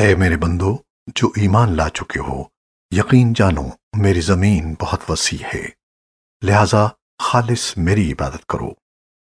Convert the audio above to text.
اے میرے بندو، جو ایمان لا چکے ہو، یقین جانو، میری زمین بہت وسیع ہے۔ لہذا خالص میری عبادت کرو۔